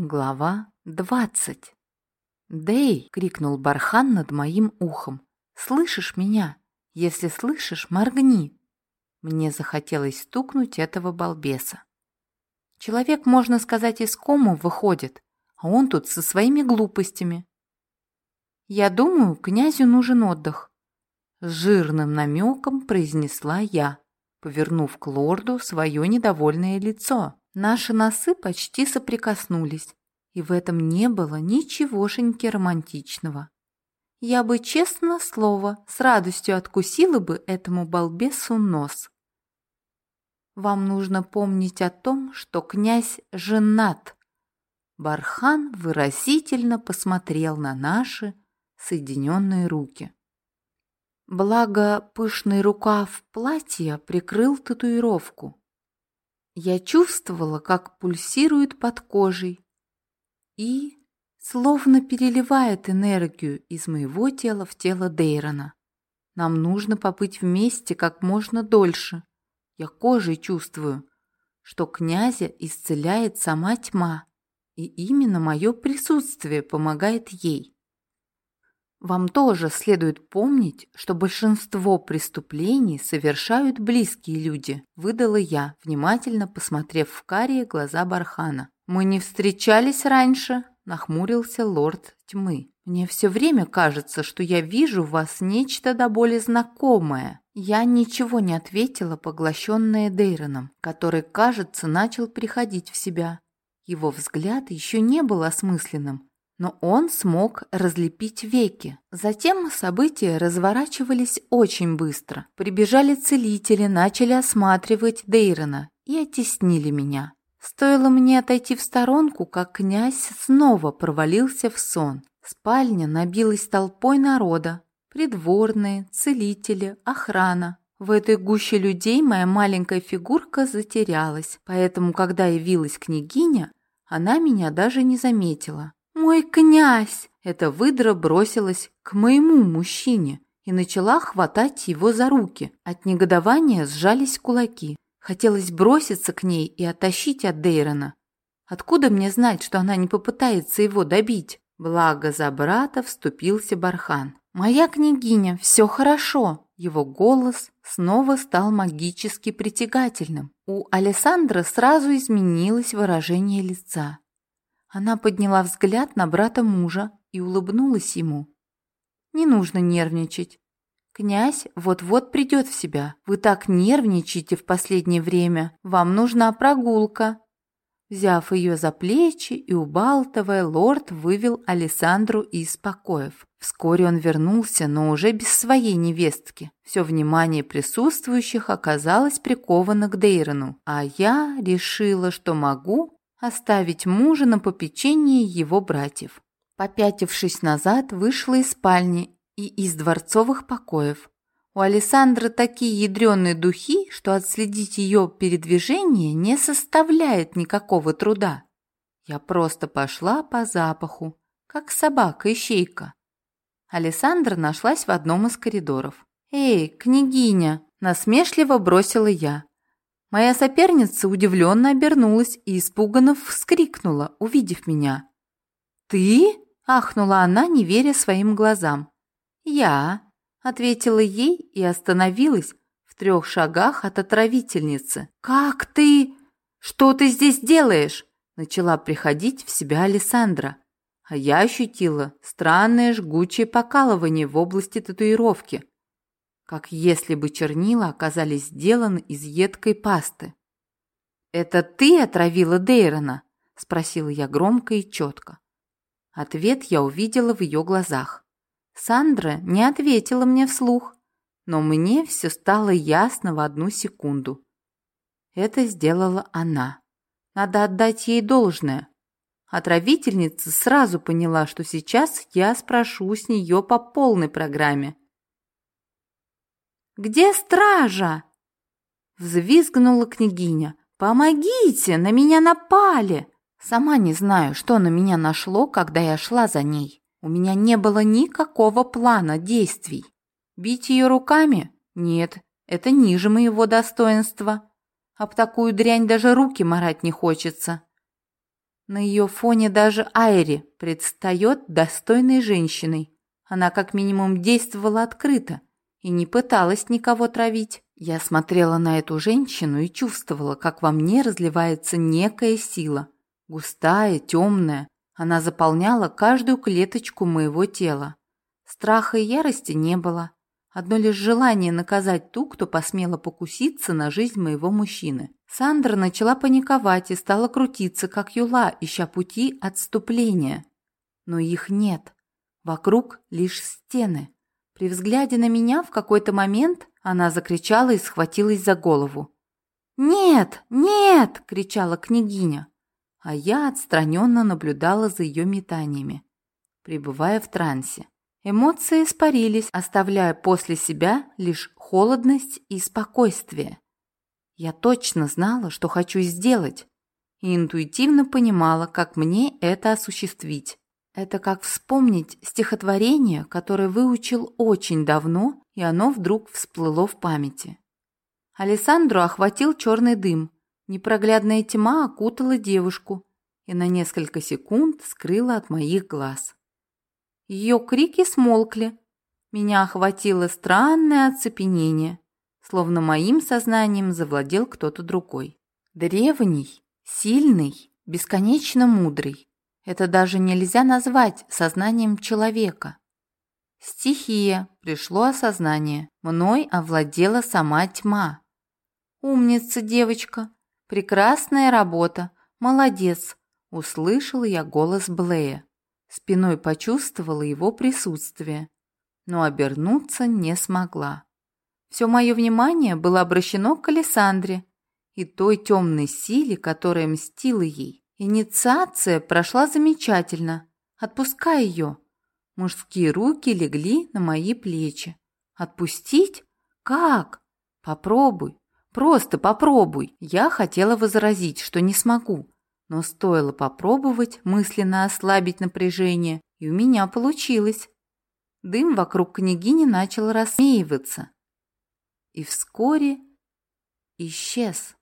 Глава двадцать. «Дэй!» — крикнул Бархан над моим ухом. «Слышишь меня? Если слышишь, моргни!» Мне захотелось стукнуть этого балбеса. Человек, можно сказать, из кому выходит, а он тут со своими глупостями. «Я думаю, князю нужен отдых», — с жирным намеком произнесла я, повернув к лорду свое недовольное лицо. Наши носы почти соприкоснулись, и в этом не было ничегошеньки романтичного. Я бы, честно слово, с радостью откусила бы этому балбесу нос. Вам нужно помнить о том, что князь женат. Бархан выразительно посмотрел на наши соединенные руки. Благо, пышный рукав платья прикрыл татуировку, я чувствовала, как пульсирует под кожей и словно переливает энергию из моего тела в тело Дейрона. Нам нужно побыть вместе как можно дольше. Я кожей чувствую, что князя исцеляет сама тьма, и именно мое присутствие помогает ей. Вам тоже следует помнить, что большинство преступлений совершают близкие люди, выдала я, внимательно посмотрев в карие глаза Бархана. Мы не встречались раньше, нахмурился лорд тьмы. Мне все время кажется, что я вижу в вас нечто до боли знакомое. Я ничего не ответила, поглощенная Дейроном, который, кажется, начал приходить в себя. Его взгляд еще не был осмысленным, но он смог разлепить веки. Затем события разворачивались очень быстро. Прибежали целители, начали осматривать Дейрона и оттеснили меня. Стоило мне отойти в сторонку, как князь снова провалился в сон. Спальня набилась толпой народа. Придворные, целители, охрана. В этой гуще людей моя маленькая фигурка затерялась, поэтому, когда явилась княгиня, она меня даже не заметила. «Мой князь!» Эта выдра бросилась к моему мужчине и начала хватать его за руки. От негодования сжались кулаки. Хотелось броситься к ней и оттащить от Дейрона. Откуда мне знать, что она не попытается его добить? Благо за брата вступился Бархан. «Моя княгиня, все хорошо!» Его голос снова стал магически притягательным. У Александра сразу изменилось выражение лица. Она подняла взгляд на брата мужа и улыбнулась ему. «Не нужно нервничать. Князь вот-вот придет в себя. Вы так нервничаете в последнее время. Вам нужна прогулка». Взяв ее за плечи и убалтывая, лорд вывел Александру из покоев. Вскоре он вернулся, но уже без своей невестки. Все внимание присутствующих оказалось приковано к Дейрону, а я решила, что могу оставить мужа на попечении его братьев. Попятившись назад, вышла из спальни и из дворцовых покоев. У Александры такие ядреные духи, что отследить ее передвижение не составляет никакого труда. Я просто пошла по запаху, как собака-ищейка. Александра нашлась в одном из коридоров. «Эй, княгиня!» – насмешливо бросила я. Моя соперница удивленно обернулась и испуганно вскрикнула, увидев меня. «Ты?» – ахнула она, не веря своим глазам. «Я», – ответила ей и остановилась в трех шагах от отравительницы. «Как ты? Что ты здесь делаешь?» – начала приходить в себя Александра. А я ощутила странное жгучее покалывание в области татуировки, как если бы чернила оказались сделаны из едкой пасты. «Это ты отравила Дейрона?» – спросила я громко и четко. Ответ я увидела в ее глазах. Сандра не ответила мне вслух, но мне все стало ясно в одну секунду. Это сделала она. Надо отдать ей должное. Отравительница сразу поняла, что сейчас я спрошу с нее по полной программе. Где стража?» Взвизгнула княгиня. «Помогите! На меня напали!» Сама не знаю, что на меня нашло, когда я шла за ней. У меня не было никакого плана действий. Бить ее руками? Нет, это ниже моего достоинства. Об такую дрянь даже руки марать не хочется. На ее фоне даже Айри предстает достойной женщиной. Она как минимум действовала открыто и не пыталась никого травить. Я смотрела на эту женщину и чувствовала, как во мне разливается некая сила. Густая, темная. Она заполняла каждую клеточку моего тела. Страха и ярости не было. Одно лишь желание наказать ту, кто посмела покуситься на жизнь моего мужчины. Сандра начала паниковать и стала крутиться, как юла, ища пути отступления. Но их нет. Вокруг лишь стены. При взгляде на меня в какой-то момент она закричала и схватилась за голову. «Нет! Нет!» – кричала княгиня. А я отстраненно наблюдала за ее метаниями, пребывая в трансе. Эмоции испарились, оставляя после себя лишь холодность и спокойствие. Я точно знала, что хочу сделать, и интуитивно понимала, как мне это осуществить. Это как вспомнить стихотворение, которое выучил очень давно, и оно вдруг всплыло в памяти. Алессандру охватил черный дым. Непроглядная тьма окутала девушку и на несколько секунд скрыла от моих глаз. Ее крики смолкли. Меня охватило странное оцепенение, словно моим сознанием завладел кто-то другой. Древний, сильный, бесконечно мудрый. Это даже нельзя назвать сознанием человека. Стихия, пришло осознание. Мной овладела сама тьма. «Умница, девочка! Прекрасная работа! Молодец!» Услышала я голос Блея. Спиной почувствовала его присутствие, но обернуться не смогла. Все мое внимание было обращено к Александре и той темной силе, которая мстила ей. Инициация прошла замечательно. Отпускай ее. Мужские руки легли на мои плечи. Отпустить? Как? Попробуй. Просто попробуй. Я хотела возразить, что не смогу, но стоило попробовать мысленно ослабить напряжение, и у меня получилось. Дым вокруг княгини начал рассеиваться. И вскоре исчез.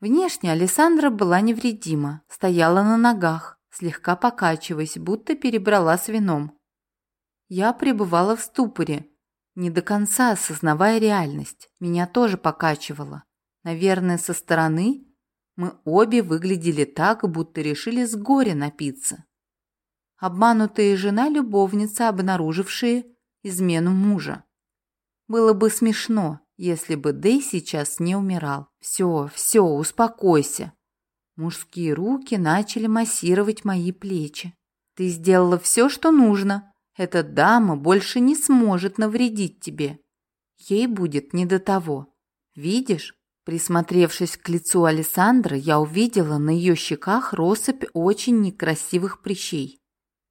Внешне Александра была невредима, стояла на ногах, слегка покачиваясь, будто перебрала с вином. Я пребывала в ступоре, не до конца осознавая реальность. Меня тоже покачивало. Наверное, со стороны мы обе выглядели так, будто решили с горя напиться. Обманутая жена-любовница, обнаружившая измену мужа. Было бы смешно, если бы Дэй сейчас не умирал. Все, все, успокойся. Мужские руки начали массировать мои плечи. Ты сделала все, что нужно. Эта дама больше не сможет навредить тебе. Ей будет не до того. Видишь, Присмотревшись к лицу Александры, я увидела на ее щеках россыпь очень некрасивых прыщей.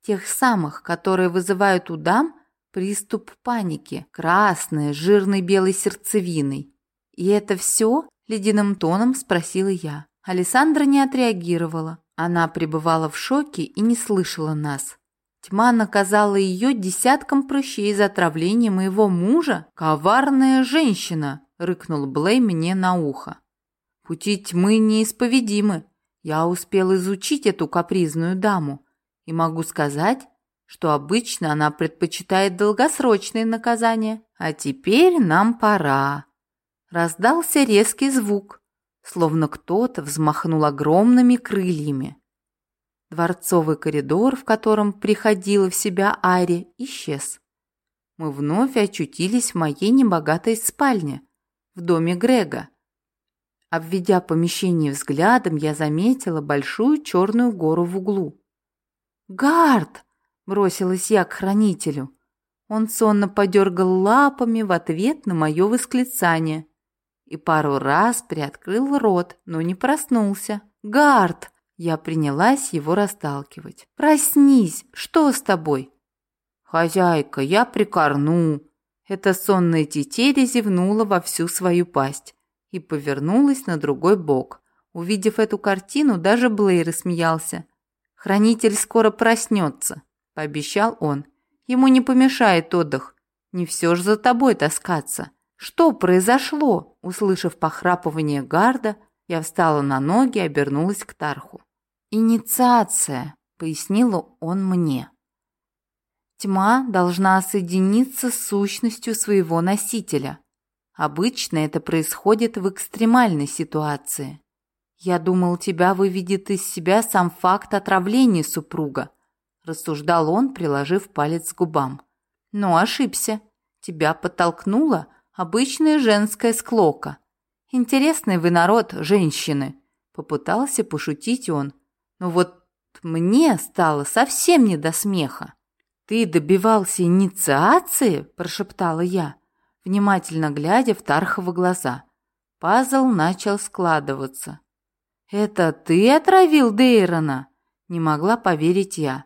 Тех самых, которые вызывают у дам приступ паники, красные, жирной белой сердцевиной. «И это все?» – ледяным тоном спросила я. Александра не отреагировала. Она пребывала в шоке и не слышала нас. Тьма наказала ее десятком прыщей за отравление моего мужа? Коварная женщина! рыкнул Блей мне на ухо. Пути тьмы неисповедимы. Я успел изучить эту капризную даму и могу сказать, что обычно она предпочитает долгосрочные наказания. А теперь нам пора. Раздался резкий звук, словно кто-то взмахнул огромными крыльями. Дворцовый коридор, в котором приходила в себя Ари, исчез. Мы вновь очутились в моей небогатой спальне, в доме Грега. Обведя помещение взглядом, я заметила большую черную гору в углу. «Гард!» – бросилась я к хранителю. Он сонно подергал лапами в ответ на мое восклицание и пару раз приоткрыл рот, но не проснулся. «Гард!» Я принялась его расталкивать. «Проснись! Что с тобой?» «Хозяйка, я прикорну!» Эта сонная тетеря зевнула во всю свою пасть и повернулась на другой бок. Увидев эту картину, даже Блейр смеялся. «Хранитель скоро проснется», – пообещал он. «Ему не помешает отдых. Не все ж за тобой таскаться». «Что произошло?» Услышав похрапывание гарда, я встала на ноги и обернулась к Тарху. «Инициация», — пояснил он мне. Тьма должна соединиться с сущностью своего носителя. Обычно это происходит в экстремальной ситуации. Я думал, тебя выведет из себя сам факт отравления супруга, рассуждал он, приложив палец к губам. Но ошибся. Тебя подтолкнула обычная женская склока. Интересный вы народ, женщины, попытался пошутить он. Но вот мне стало совсем не до смеха. «Ты добивался инициации?» – прошептала я, внимательно глядя в Тархова глаза. Пазл начал складываться. «Это ты отравил Дейрона?» Не могла поверить я.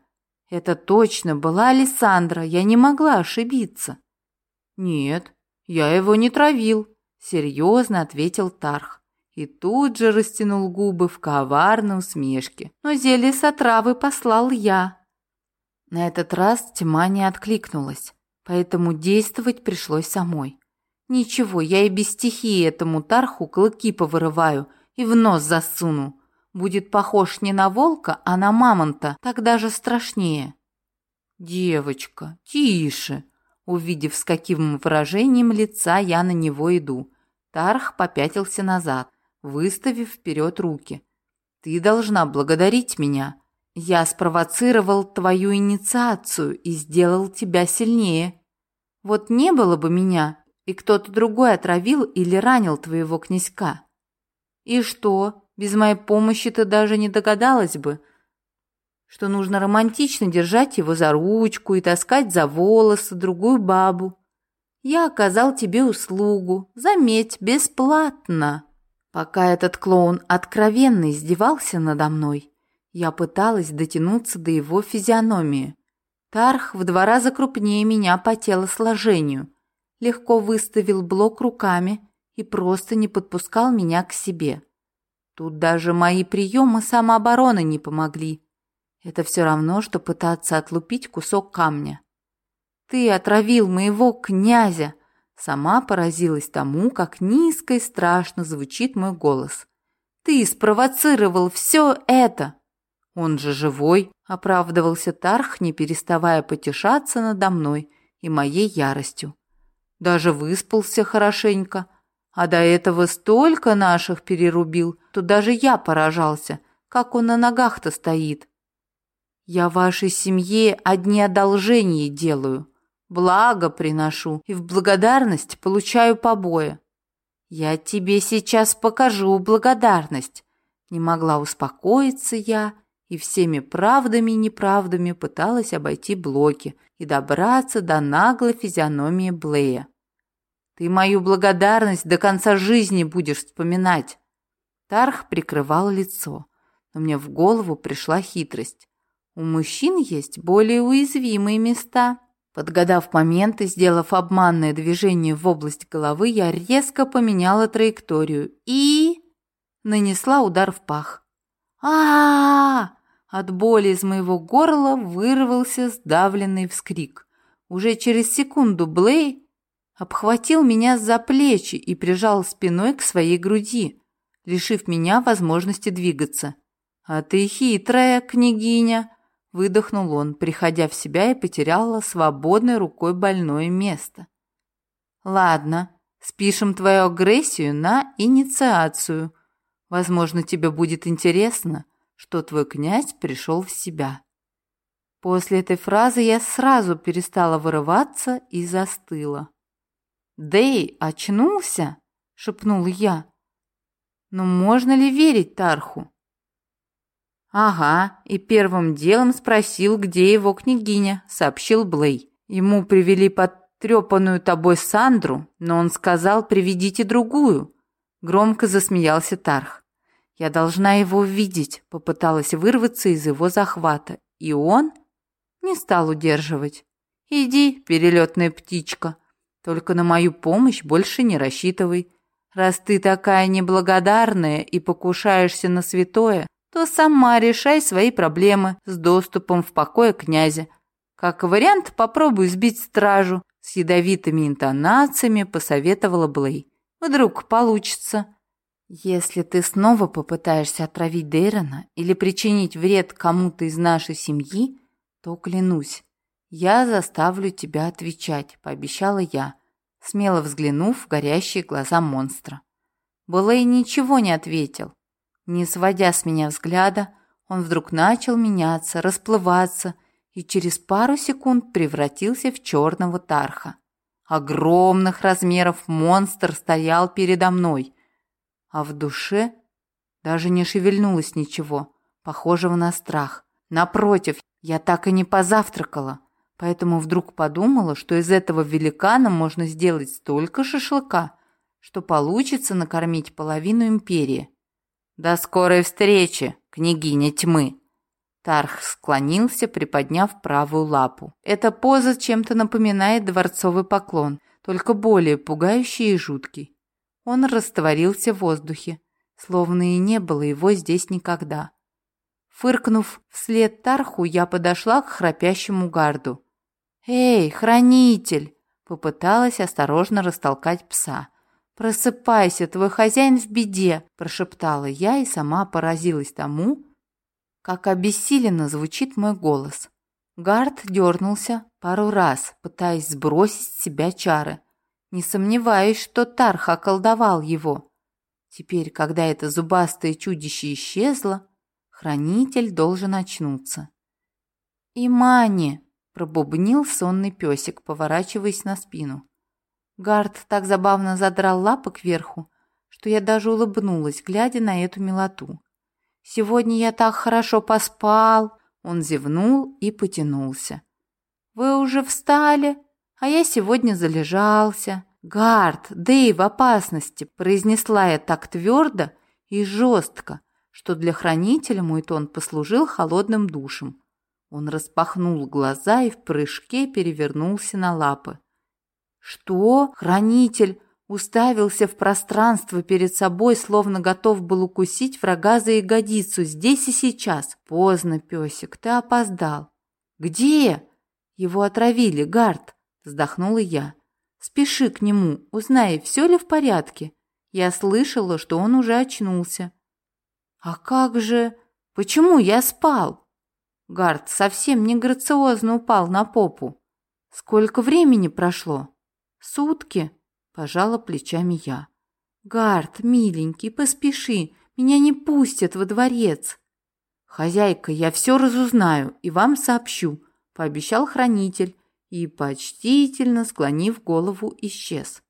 Это точно была Александра, я не могла ошибиться. «Нет, я его не травил», — серьезно ответил Тарх. И тут же растянул губы в коварной усмешке. «Но зелье с отравы послал я, на этот раз тьма не откликнулась, поэтому действовать пришлось самой. Ничего, я и без стихии этому тарху клыки повырываю и в нос засуну. Будет похож не на волка, а на мамонта, так даже страшнее. Девочка, тише. Увидев, с каким выражением лица я на него иду, Тарх попятился назад, выставив вперед руки. Ты должна благодарить меня. Я спровоцировал твою инициацию и сделал тебя сильнее. Вот не было бы меня, и кто-то другой отравил или ранил твоего князька. И что, без моей помощи ты даже не догадалась бы, что нужно романтично держать его за ручку и таскать за волосы другую бабу. Я оказал тебе услугу, заметь, бесплатно. Пока этот клоун откровенно издевался надо мной, я пыталась дотянуться до его физиономии. Тарх в два раза крупнее меня по телосложению, легко выставил блок руками и просто не подпускал меня к себе. Тут даже мои приемы самообороны не помогли. Это все равно, что пытаться отлупить кусок камня. «Ты отравил моего князя!» Сама поразилась тому, как низко и страшно звучит мой голос. «Ты спровоцировал все это!» «Он же живой!» – оправдывался Тарх, не переставая потешаться надо мной и моей яростью. «Даже выспался хорошенько, а до этого столько наших перерубил, то даже я поражался, как он на ногах-то стоит. Я вашей семье одни одолжения делаю, благо приношу и в благодарность получаю побои. Я тебе сейчас покажу благодарность». Не могла успокоиться я и всеми правдами и неправдами пыталась обойти блоки и добраться до наглой физиономии Блея. «Ты мою благодарность до конца жизни будешь вспоминать!» Тарх прикрывал лицо, но мне в голову пришла хитрость. У мужчин есть более уязвимые места. Подгадав момент и сделав обманное движение в область головы, я резко поменяла траекторию и... нанесла удар в пах. а а, -а! От боли из моего горла вырвался сдавленный вскрик. Уже через секунду Блей обхватил меня за плечи и прижал спиной к своей груди, лишив меня возможности двигаться. «А ты хитрая, княгиня!» — выдохнул он, приходя в себя и потеряла свободной рукой больное место. «Ладно, спишем твою агрессию на инициацию. Возможно, тебе будет интересно, что твой князь пришел в себя. После этой фразы я сразу перестала вырываться и застыла. «Дэй, очнулся?» — шепнул я. «Но можно ли верить Тарху?» «Ага, и первым делом спросил, где его княгиня», — сообщил Блей. «Ему привели потрепанную тобой Сандру, но он сказал, приведите другую». Громко засмеялся Тарх. Я должна его видеть, попыталась вырваться из его захвата. И он не стал удерживать. Иди, перелетная птичка, только на мою помощь больше не рассчитывай. Раз ты такая неблагодарная и покушаешься на святое, то сама решай свои проблемы с доступом в покое князя. Как вариант, попробуй сбить стражу. С ядовитыми интонациями посоветовала Блей. Вдруг получится. Если ты снова попытаешься отравить Дейрона или причинить вред кому-то из нашей семьи, то клянусь, я заставлю тебя отвечать, пообещала я, смело взглянув в горящие глаза монстра. Былэй ничего не ответил. Не сводя с меня взгляда, он вдруг начал меняться, расплываться и через пару секунд превратился в черного тарха. Огромных размеров монстр стоял передо мной, а в душе даже не шевельнулось ничего, похожего на страх. Напротив, я так и не позавтракала, поэтому вдруг подумала, что из этого великана можно сделать столько шашлыка, что получится накормить половину империи. «До скорой встречи, княгиня тьмы!» Тарх склонился, приподняв правую лапу. Эта поза чем-то напоминает дворцовый поклон, только более пугающий и жуткий. Он растворился в воздухе, словно и не было его здесь никогда. Фыркнув вслед Тарху, я подошла к храпящему гарду. «Эй, хранитель!» — попыталась осторожно растолкать пса. «Просыпайся, твой хозяин в беде!» — прошептала я и сама поразилась тому, как обессиленно звучит мой голос. Гард дернулся пару раз, пытаясь сбросить с себя чары, не сомневаюсь, что Тарх околдовал его. Теперь, когда это зубастое чудище исчезло, хранитель должен очнуться. «Имани!» — пробубнил сонный песик, поворачиваясь на спину. Гард так забавно задрал лапы кверху, что я даже улыбнулась, глядя на эту милоту. «Сегодня я так хорошо поспал!» Он зевнул и потянулся. «Вы уже встали?» А я сегодня залежался. Гард, в опасности, произнесла я так твердо и жестко, что для хранителя мой тон послужил холодным душем. Он распахнул глаза и в прыжке перевернулся на лапы. «Что? Хранитель?» уставился в пространство перед собой, словно готов был укусить врага за ягодицу здесь и сейчас. Поздно, песик, ты опоздал. Где? Его отравили, Гард. Вздохнула я. «Спеши к нему, узнай, все ли в порядке. Я слышала, что он уже очнулся». «А как же... Почему я спал?» Гард совсем не грациозно упал на попу. «Сколько времени прошло?» «Сутки», — пожала плечами я. «Гард, миленький, поспеши, меня не пустят во дворец». «Хозяйка, я все разузнаю и вам сообщу», — пообещал хранитель и, почтительно склонив голову, исчез.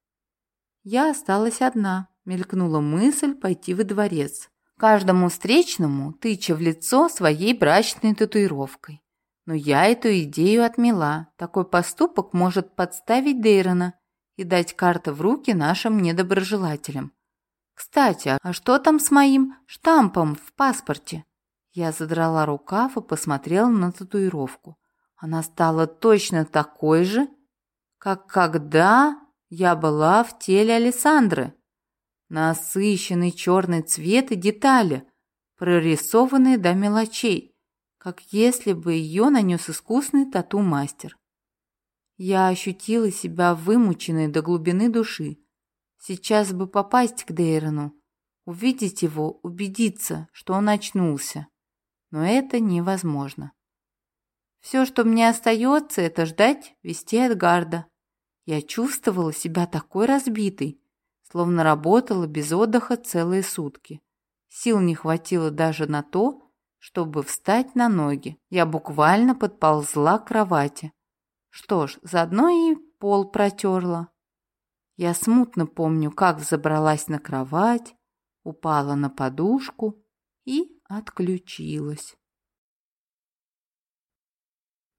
Я осталась одна, мелькнула мысль пойти во дворец. Каждому встречному тыча в лицо своей брачной татуировкой. Но я эту идею отмела. Такой поступок может подставить Дейрона и дать карты в руки нашим недоброжелателям. Кстати, а что там с моим штампом в паспорте? Я задрала рукав и посмотрела на татуировку. Она стала точно такой же, как когда я была в теле Александры. Насыщенный черный цвет и детали, прорисованные до мелочей, как если бы ее нанес искусный тату-мастер. Я ощутила себя вымученной до глубины души. Сейчас бы попасть к Дейрону, увидеть его, убедиться, что он очнулся. Но это невозможно. Все, что мне остается, это ждать вести от Гарда. Я чувствовала себя такой разбитой, словно работала без отдыха целые сутки. Сил не хватило даже на то, чтобы встать на ноги. Я буквально подползла к кровати. Что ж, заодно и пол протерла. Я смутно помню, как забралась на кровать, упала на подушку и отключилась.